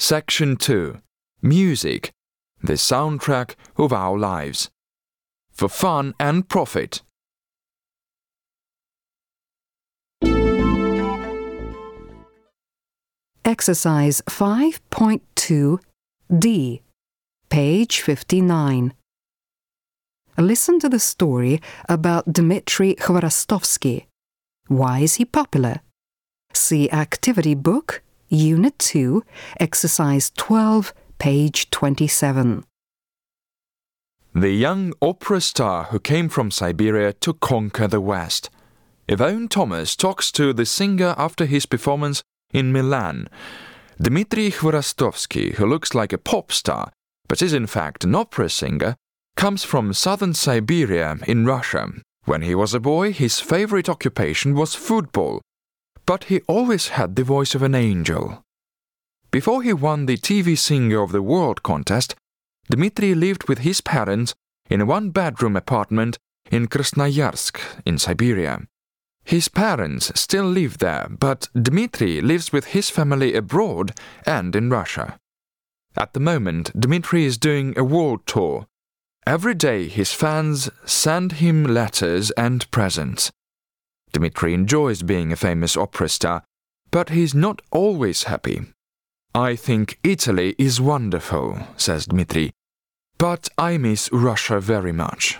Section 2 Music, the soundtrack of our lives. For fun and profit. Exercise 5.2 D, page 59. Listen to the story about Dmitry Khvorostovsky. Why is he popular? See Activity Book, Unit 2, Exercise 12, page 27. The young opera star who came from Siberia to conquer the West. Yvonne Thomas talks to the singer after his performance in Milan. Dmitry Khvorostovsky, who looks like a pop star but is in fact an opera singer, comes from southern Siberia in Russia. When he was a boy, his favorite occupation was football, but he always had the voice of an angel. Before he won the TV Singer of the World contest, Dmitri lived with his parents in a one bedroom apartment in Krasnoyarsk in Siberia. His parents still live there, but Dmitri lives with his family abroad and in Russia. At the moment, Dmitri is doing a world tour. Every day, his fans send him letters and presents. Dmitry enjoys being a famous opera star, but he's not always happy. I think Italy is wonderful, says Dmitry, but I miss Russia very much.